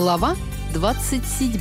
Глава 27.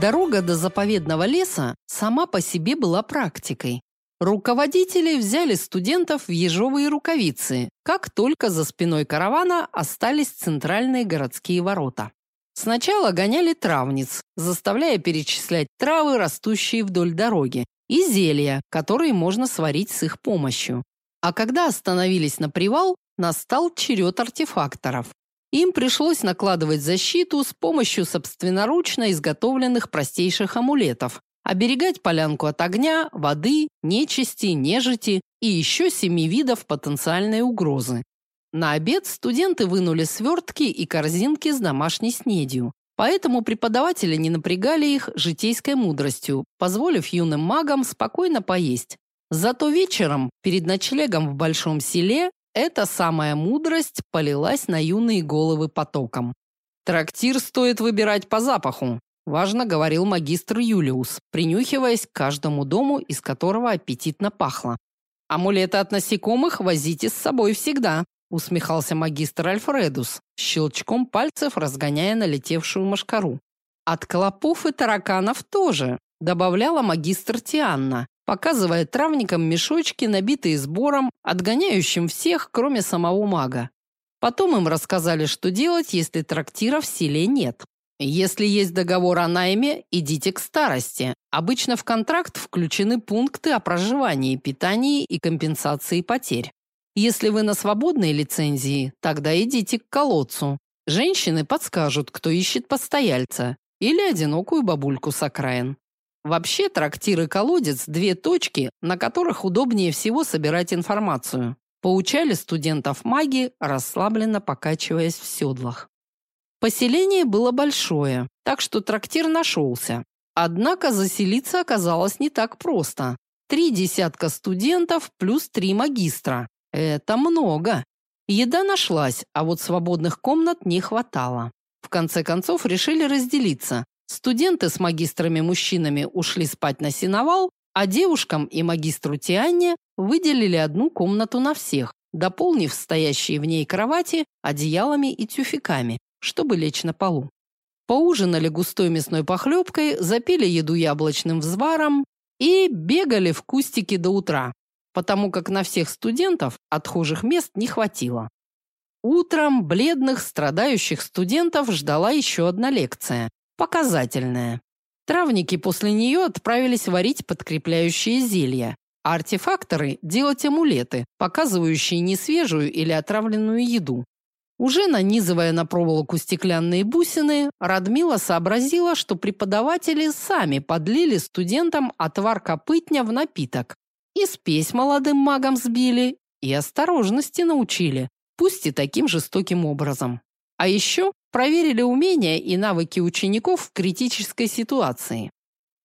Дорога до заповедного леса сама по себе была практикой. Руководители взяли студентов в ежовые рукавицы, как только за спиной каравана остались центральные городские ворота. Сначала гоняли травниц, заставляя перечислять травы, растущие вдоль дороги, и зелья, которые можно сварить с их помощью. А когда остановились на привал, настал черед артефакторов. Им пришлось накладывать защиту с помощью собственноручно изготовленных простейших амулетов, оберегать полянку от огня, воды, нечисти, нежити и еще семи видов потенциальной угрозы. На обед студенты вынули свертки и корзинки с домашней снедью. Поэтому преподаватели не напрягали их житейской мудростью, позволив юным магам спокойно поесть. Зато вечером, перед ночлегом в большом селе, эта самая мудрость полилась на юные головы потоком. Трактир стоит выбирать по запаху, важно говорил магистр Юлиус, принюхиваясь к каждому дому, из которого аппетитно пахло. Амулеты от насекомых возите с собой всегда, усмехался магистр Альфредус, щелчком пальцев разгоняя налетевшую мошкару. От клопов и тараканов тоже, добавляла магистр Тианна, показывая травникам мешочки, набитые сбором, отгоняющим всех, кроме самого мага. Потом им рассказали, что делать, если трактира в селе нет. Если есть договор о найме, идите к старости. Обычно в контракт включены пункты о проживании, питании и компенсации потерь. Если вы на свободной лицензии, тогда идите к колодцу. Женщины подскажут, кто ищет постояльца или одинокую бабульку с окраин. Вообще трактир и колодец две точки, на которых удобнее всего собирать информацию. Поучали студентов маги, расслабленно покачиваясь в седлах. Поселение было большое, так что трактир нашелся. Однако заселиться оказалось не так просто. Три десятка студентов плюс три магистра. Это много. Еда нашлась, а вот свободных комнат не хватало. В конце концов решили разделиться. Студенты с магистрами-мужчинами ушли спать на сеновал, а девушкам и магистру Тианне выделили одну комнату на всех, дополнив стоящие в ней кровати одеялами и тюфяками, чтобы лечь на полу. Поужинали густой мясной похлебкой, запили еду яблочным взваром и бегали в кустики до утра, потому как на всех студентов отхожих мест не хватило. Утром бледных, страдающих студентов ждала еще одна лекция, Показательная. Травники после нее отправились варить подкрепляющие зелья, а артефакторы делать амулеты, показывающие несвежую или отравленную еду. Уже нанизывая на проволоку стеклянные бусины, Радмила сообразила, что преподаватели сами подлили студентам отвар копытня в напиток. И спесь молодым магам сбили, и осторожности научили, пусть и таким жестоким образом. А еще проверили умения и навыки учеников в критической ситуации.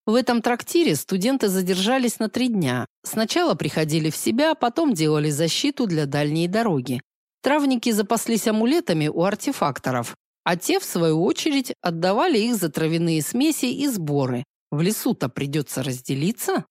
В этом трактире студенты задержались на три дня. Сначала приходили в себя, потом делали защиту для дальней дороги. Травники запаслись амулетами у артефакторов, а те, в свою очередь, отдавали их за травяные смеси и сборы. В лесу-то придется разделиться.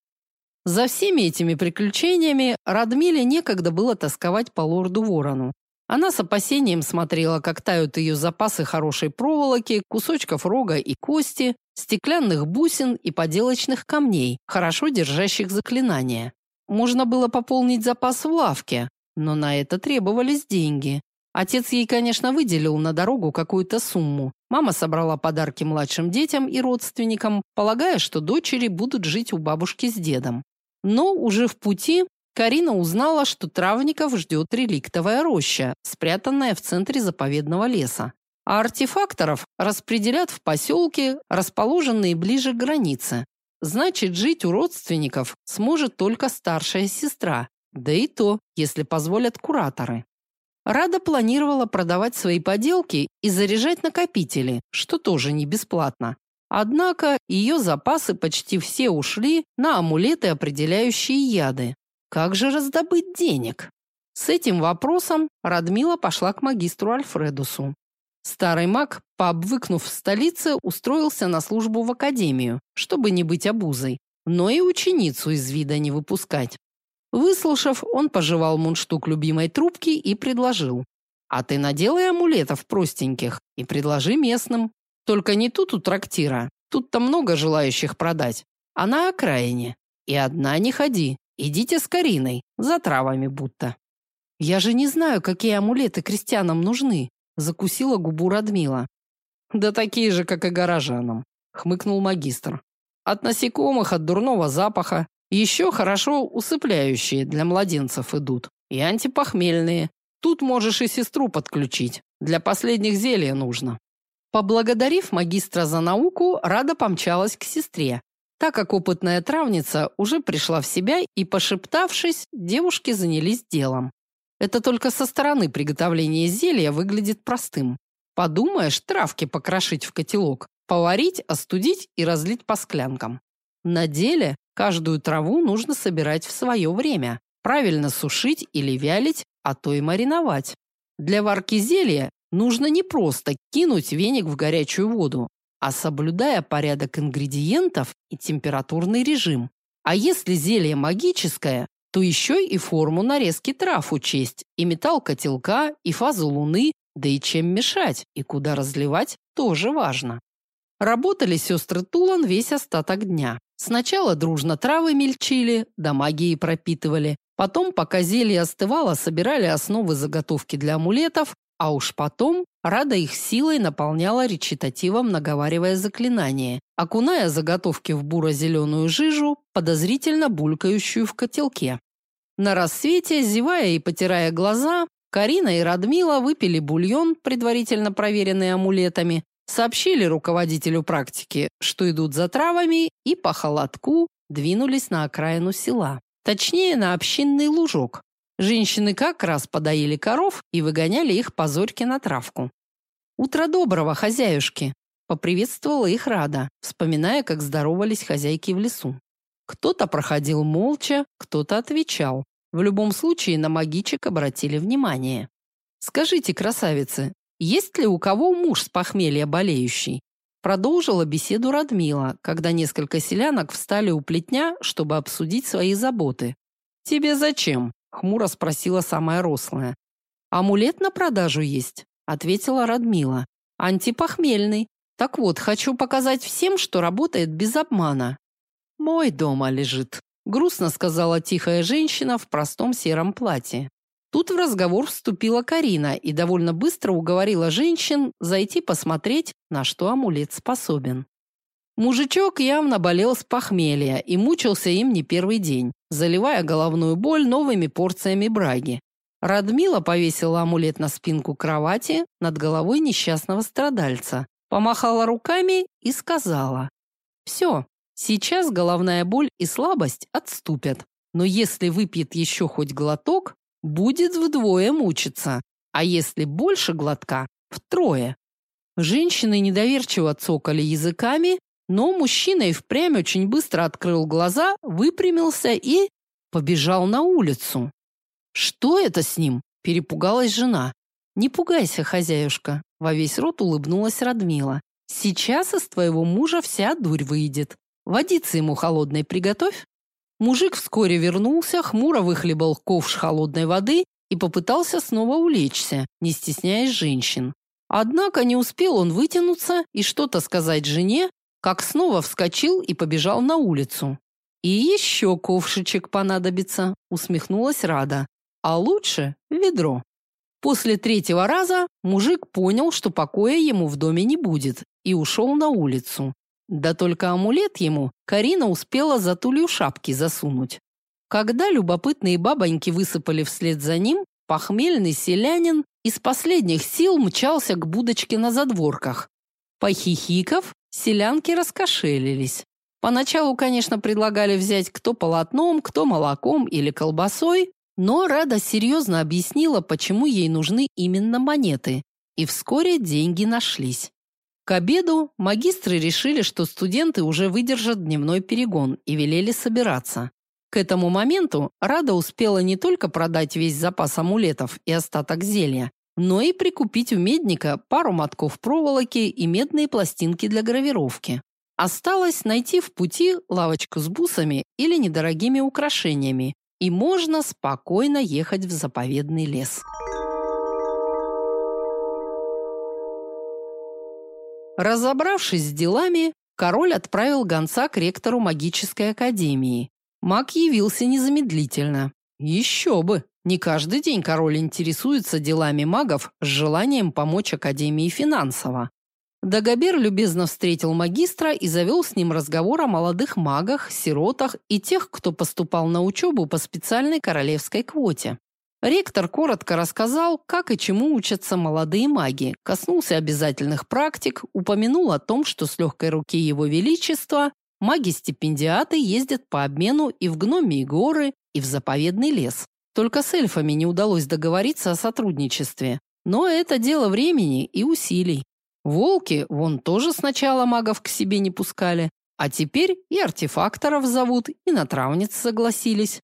За всеми этими приключениями Радмиле некогда было тосковать по лорду Ворону. Она с опасением смотрела, как тают ее запасы хорошей проволоки, кусочков рога и кости, стеклянных бусин и поделочных камней, хорошо держащих заклинания. Можно было пополнить запас в лавке, но на это требовались деньги. Отец ей, конечно, выделил на дорогу какую-то сумму. Мама собрала подарки младшим детям и родственникам, полагая, что дочери будут жить у бабушки с дедом. Но уже в пути Карина узнала, что травников ждет реликтовая роща, спрятанная в центре заповедного леса. А артефакторов распределят в поселки, расположенные ближе к границе. Значит, жить у родственников сможет только старшая сестра, да и то, если позволят кураторы. Рада планировала продавать свои поделки и заряжать накопители, что тоже не бесплатно. Однако ее запасы почти все ушли на амулеты, определяющие яды. Как же раздобыть денег? С этим вопросом Радмила пошла к магистру Альфредусу. Старый маг, пообвыкнув в столице, устроился на службу в академию, чтобы не быть обузой, но и ученицу из вида не выпускать. Выслушав, он пожевал мундштук любимой трубки и предложил: А ты наделай амулетов простеньких и предложи местным. Только не тут у трактира. Тут-то много желающих продать. А на окраине. И одна не ходи. Идите с Кариной, за травами будто. Я же не знаю, какие амулеты крестьянам нужны, закусила губу Радмила. Да такие же, как и горожанам, хмыкнул магистр. От насекомых, от дурного запаха, еще хорошо усыпляющие для младенцев идут и антипохмельные. Тут можешь и сестру подключить. Для последних зелья нужно. Поблагодарив магистра за науку, Рада помчалась к сестре. Так как опытная травница уже пришла в себя и, пошептавшись, девушки занялись делом. Это только со стороны приготовления зелья выглядит простым. Подумаешь, травки покрошить в котелок, поварить, остудить и разлить по склянкам. На деле каждую траву нужно собирать в свое время, правильно сушить или вялить, а то и мариновать. Для варки зелья нужно не просто кинуть веник в горячую воду, а соблюдая порядок ингредиентов и температурный режим. А если зелье магическое, то еще и форму нарезки трав учесть, и металл котелка, и фазу луны, да и чем мешать, и куда разливать, тоже важно. Работали сестры Тулан весь остаток дня. Сначала дружно травы мельчили, да магией пропитывали. Потом, пока зелье остывало, собирали основы заготовки для амулетов, а уж потом Рада их силой наполняла речитативом, наговаривая заклинание, окуная заготовки в буро-зеленую жижу, подозрительно булькающую в котелке. На рассвете, зевая и потирая глаза, Карина и Радмила выпили бульон, предварительно проверенный амулетами, сообщили руководителю практики, что идут за травами, и по холодку двинулись на окраину села. Точнее, на общинный лужок. Женщины как раз подоили коров и выгоняли их по зорьке на травку. «Утро доброго, хозяюшки!» Поприветствовала их Рада, вспоминая, как здоровались хозяйки в лесу. Кто-то проходил молча, кто-то отвечал. В любом случае на магичек обратили внимание. «Скажите, красавицы, есть ли у кого муж с похмелья болеющий?» Продолжила беседу Радмила, когда несколько селянок встали у плетня, чтобы обсудить свои заботы. «Тебе зачем?» – хмуро спросила самая рослая. «Амулет на продажу есть», – ответила Радмила. «Антипохмельный. Так вот, хочу показать всем, что работает без обмана». «Мой дома лежит», – грустно сказала тихая женщина в простом сером платье. Тут в разговор вступила Карина и довольно быстро уговорила женщин зайти посмотреть, на что амулет способен. Мужичок явно болел с похмелья и мучился им не первый день, заливая головную боль новыми порциями браги. Радмила повесила амулет на спинку кровати над головой несчастного страдальца, помахала руками и сказала: «Все, сейчас головная боль и слабость отступят, но если выпьет еще хоть глоток, будет вдвое мучиться, а если больше глотка втрое. Женщины недоверчиво цокали языками, но мужчина и впрямь очень быстро открыл глаза, выпрямился и побежал на улицу. Что это с ним? перепугалась жена. Не пугайся, хозяюшка, во весь рот улыбнулась Радмила. Сейчас из твоего мужа вся дурь выйдет. Водицы ему холодной приготовь. Мужик вскоре вернулся, хмуро выхлебал ковш холодной воды и попытался снова улечься, не стесняясь женщин. Однако не успел он вытянуться и что-то сказать жене, как снова вскочил и побежал на улицу. И еще ковшичек понадобится, усмехнулась Рада. А лучше ведро. После третьего раза мужик понял, что покоя ему в доме не будет, и ушел на улицу. Да только амулет ему Карина успела за тулью шапки засунуть. Когда любопытные бабоньки высыпали вслед за ним, похмельный селянин из последних сил мчался к будочке на задворках. Похихиков, селянки раскошелились. Поначалу, конечно, предлагали взять кто полотном, кто молоком или колбасой, но Рада серьезно объяснила, почему ей нужны именно монеты, и вскоре деньги нашлись. К обеду магистры решили, что студенты уже выдержат дневной перегон и велели собираться. К этому моменту Рада успела не только продать весь запас амулетов и остаток зелья, но и прикупить у медника пару мотков проволоки и медные пластинки для гравировки. Осталось найти в пути лавочку с бусами или недорогими украшениями, и можно спокойно ехать в заповедный лес. Разобравшись с делами, король отправил гонца к ректору магической академии. Маг явился незамедлительно. Еще бы! Не каждый день король интересуется делами магов с желанием помочь академии финансово. Дагобер любезно встретил магистра и завел с ним разговор о молодых магах, сиротах и тех, кто поступал на учебу по специальной королевской квоте. Ректор коротко рассказал, как и чему учатся молодые маги, коснулся обязательных практик, упомянул о том, что с легкой руки его величества маги-стипендиаты ездят по обмену и в гномии горы, и в заповедный лес. Только с эльфами не удалось договориться о сотрудничестве. Но это дело времени и усилий. Волки вон тоже сначала магов к себе не пускали, а теперь и артефакторов зовут, и на травниц согласились.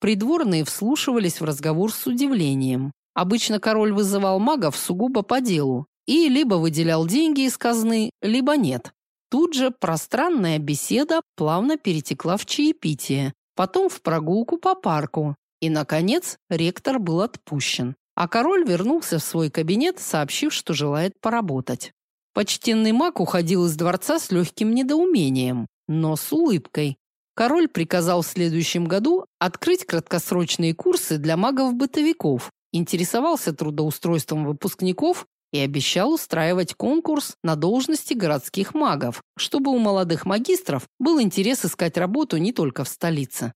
Придворные вслушивались в разговор с удивлением. Обычно король вызывал магов сугубо по делу и либо выделял деньги из казны, либо нет. Тут же пространная беседа плавно перетекла в чаепитие, потом в прогулку по парку, и наконец ректор был отпущен. А король вернулся в свой кабинет, сообщив, что желает поработать. Почтенный маг уходил из дворца с легким недоумением, но с улыбкой. Король приказал в следующем году открыть краткосрочные курсы для магов-бытовиков, интересовался трудоустройством выпускников и обещал устраивать конкурс на должности городских магов, чтобы у молодых магистров был интерес искать работу не только в столице.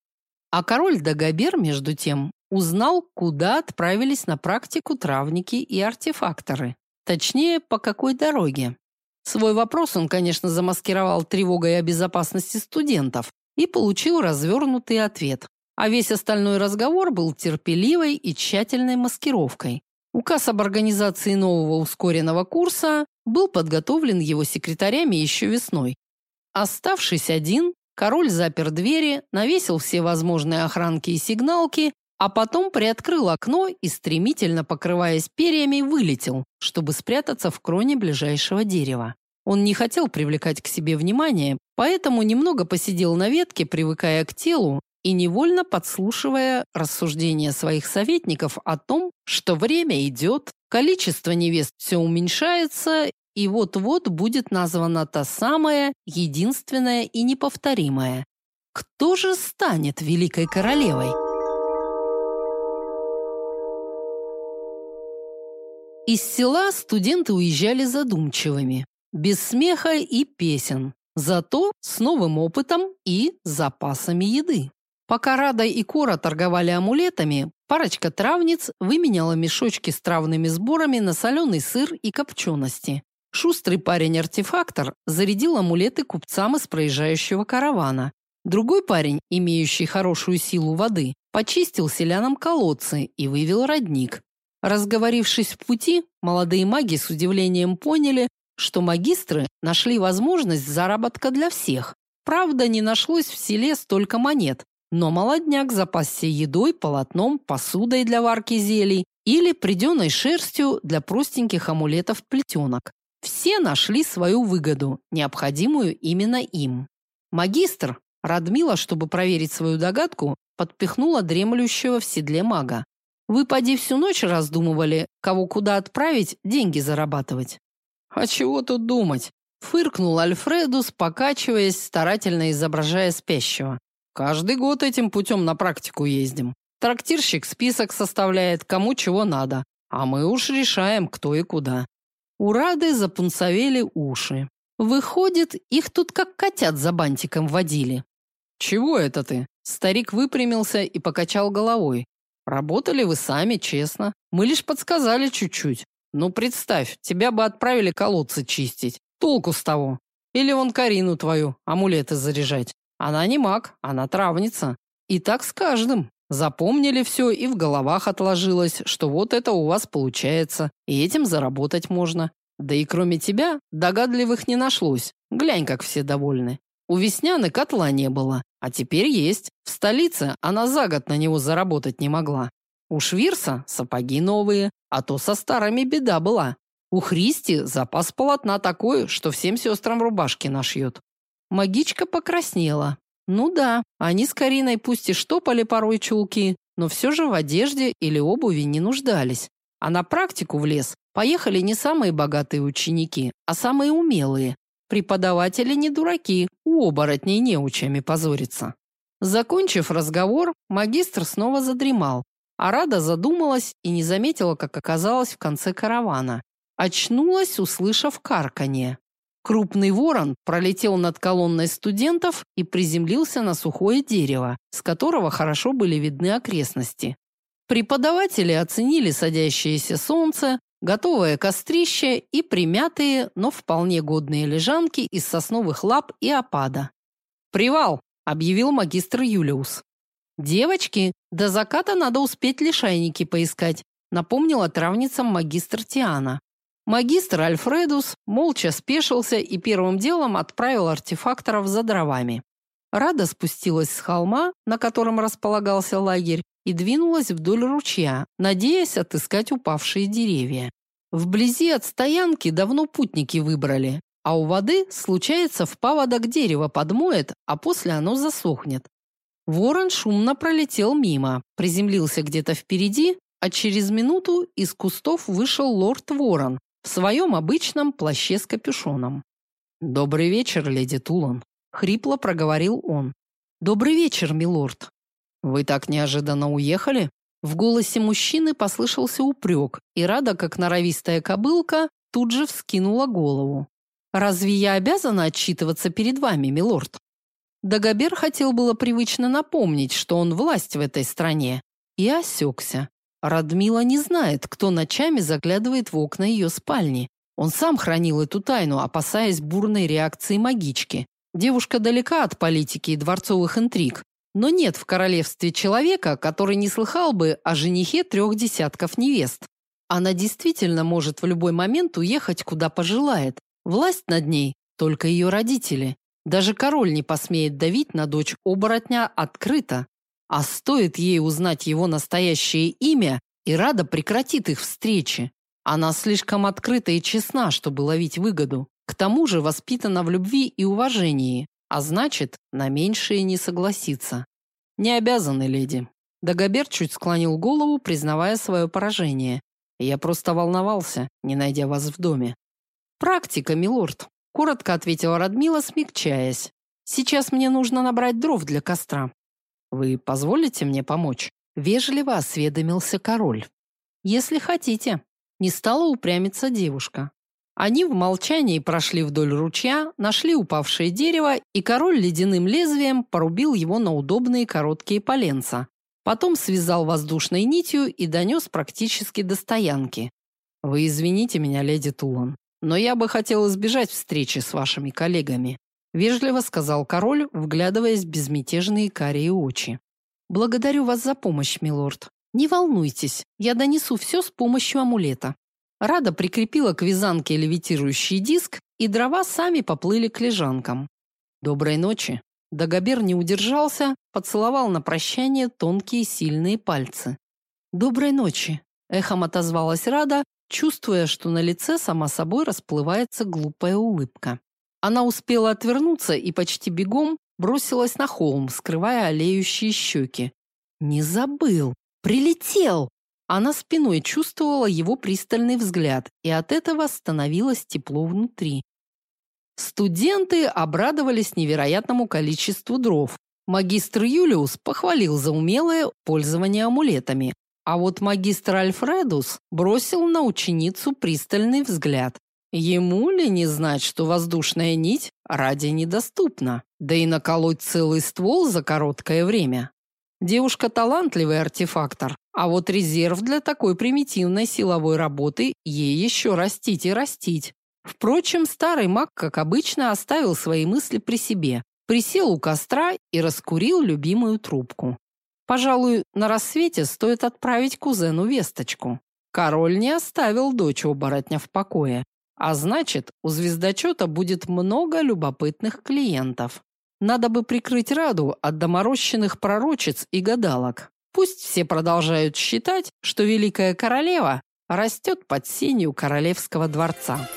А король Дагобер, между тем, узнал, куда отправились на практику травники и артефакторы. Точнее, по какой дороге. Свой вопрос он, конечно, замаскировал тревогой о безопасности студентов и получил развернутый ответ. А весь остальной разговор был терпеливой и тщательной маскировкой. Указ об организации нового ускоренного курса был подготовлен его секретарями еще весной. Оставшись один, король запер двери, навесил все возможные охранки и сигналки а потом приоткрыл окно и, стремительно покрываясь перьями, вылетел, чтобы спрятаться в кроне ближайшего дерева. Он не хотел привлекать к себе внимание, поэтому немного посидел на ветке, привыкая к телу и невольно подслушивая рассуждения своих советников о том, что время идет, количество невест все уменьшается, и вот-вот будет названа та самая, единственная и неповторимая. Кто же станет великой королевой? Из села студенты уезжали задумчивыми, без смеха и песен, зато с новым опытом и запасами еды. Пока Рада и Кора торговали амулетами, парочка травниц выменяла мешочки с травными сборами на соленый сыр и копчености. Шустрый парень-артефактор зарядил амулеты купцам из проезжающего каравана. Другой парень, имеющий хорошую силу воды, почистил селянам колодцы и вывел родник. Разговорившись в пути, молодые маги с удивлением поняли, что магистры нашли возможность заработка для всех. Правда, не нашлось в селе столько монет, но молодняк запасся едой, полотном, посудой для варки зелий или приденной шерстью для простеньких амулетов-плетенок. Все нашли свою выгоду, необходимую именно им. Магистр, Радмила, чтобы проверить свою догадку, подпихнула дремлющего в седле мага. Вы поди всю ночь раздумывали, кого куда отправить, деньги зарабатывать. А чего тут думать? Фыркнул Альфредус, покачиваясь, старательно изображая спящего. Каждый год этим путем на практику ездим. Трактирщик список составляет, кому чего надо, а мы уж решаем, кто и куда. У Рады запунцовели уши. Выходит, их тут как котят за бантиком водили. Чего это ты? Старик выпрямился и покачал головой. Работали вы сами, честно. Мы лишь подсказали чуть-чуть. Ну, представь, тебя бы отправили колодцы чистить. Толку с того. Или вон Карину твою, амулеты заряжать. Она не маг, она травница. И так с каждым. Запомнили все и в головах отложилось, что вот это у вас получается, и этим заработать можно. Да и кроме тебя, догадливых не нашлось. Глянь, как все довольны. У Весняны котла не было, а теперь есть. В столице она за год на него заработать не могла. У Швирса сапоги новые, а то со старыми беда была. У Христи запас полотна такой, что всем сестрам рубашки нашьет. Магичка покраснела. Ну да, они с Кариной пусть и штопали порой чулки, но все же в одежде или обуви не нуждались. А на практику в лес поехали не самые богатые ученики, а самые умелые. Преподаватели не дураки, у оборотней неучами позориться. Закончив разговор, магистр снова задремал, а Рада задумалась и не заметила, как оказалась в конце каравана. Очнулась, услышав карканье. Крупный ворон пролетел над колонной студентов и приземлился на сухое дерево, с которого хорошо были видны окрестности. Преподаватели оценили садящееся солнце, готовое кострище и примятые, но вполне годные лежанки из сосновых лап и опада. «Привал!» – объявил магистр Юлиус. «Девочки, до заката надо успеть лишайники поискать», – напомнила травницам магистр Тиана. Магистр Альфредус молча спешился и первым делом отправил артефакторов за дровами. Рада спустилась с холма, на котором располагался лагерь, и двинулась вдоль ручья, надеясь отыскать упавшие деревья. Вблизи от стоянки давно путники выбрали, а у воды случается в паводок дерево подмоет, а после оно засохнет. Ворон шумно пролетел мимо, приземлился где-то впереди, а через минуту из кустов вышел лорд Ворон в своем обычном плаще с капюшоном. «Добрый вечер, леди Тулан», — хрипло проговорил он. «Добрый вечер, милорд». «Вы так неожиданно уехали?» В голосе мужчины послышался упрек, и Рада, как норовистая кобылка, тут же вскинула голову. «Разве я обязана отчитываться перед вами, милорд?» Дагобер хотел было привычно напомнить, что он власть в этой стране, и осекся. Радмила не знает, кто ночами заглядывает в окна ее спальни. Он сам хранил эту тайну, опасаясь бурной реакции магички. Девушка далека от политики и дворцовых интриг, но нет в королевстве человека, который не слыхал бы о женихе трех десятков невест. Она действительно может в любой момент уехать куда пожелает. Власть над ней только ее родители. Даже король не посмеет давить на дочь оборотня открыто. А стоит ей узнать его настоящее имя, и Рада прекратит их встречи. Она слишком открыта и честна, чтобы ловить выгоду. К тому же воспитана в любви и уважении, а значит, на меньшее не согласится. Не обязаны, леди. Дагобер чуть склонил голову, признавая свое поражение. Я просто волновался, не найдя вас в доме. Практика, милорд, коротко ответила Радмила, смягчаясь. Сейчас мне нужно набрать дров для костра. Вы позволите мне помочь? Вежливо осведомился король. Если хотите. Не стала упрямиться девушка. Они в молчании прошли вдоль ручья, нашли упавшее дерево, и король ледяным лезвием порубил его на удобные короткие поленца. Потом связал воздушной нитью и донес практически до стоянки. Вы извините меня, леди Тулан, но я бы хотел избежать встречи с вашими коллегами вежливо сказал король, вглядываясь в безмятежные карие очи. Благодарю вас за помощь, милорд. Не волнуйтесь, я донесу все с помощью амулета. Рада прикрепила к вязанке левитирующий диск, и дрова сами поплыли к лежанкам. Доброй ночи. Дагобер не удержался, поцеловал на прощание тонкие сильные пальцы. Доброй ночи, эхом отозвалась Рада, чувствуя, что на лице сама собой расплывается глупая улыбка. Она успела отвернуться и почти бегом бросилась на холм, скрывая олеющие щеки. Не забыл, прилетел. Она спиной чувствовала его пристальный взгляд, и от этого становилось тепло внутри. Студенты обрадовались невероятному количеству дров. Магистр Юлиус похвалил за умелое пользование амулетами, а вот магистр Альфредус бросил на ученицу пристальный взгляд. Ему ли не знать, что воздушная нить ради недоступна, да и наколоть целый ствол за короткое время? Девушка талантливый артефактор, а вот резерв для такой примитивной силовой работы ей еще растить и растить. Впрочем, старый маг, как обычно, оставил свои мысли при себе, присел у костра и раскурил любимую трубку. Пожалуй, на рассвете стоит отправить кузену весточку. Король не оставил дочь оборотня в покое. А значит, у звездочета будет много любопытных клиентов. Надо бы прикрыть Раду от доморощенных пророчиц и гадалок. Пусть все продолжают считать, что великая королева растет под сенью королевского дворца.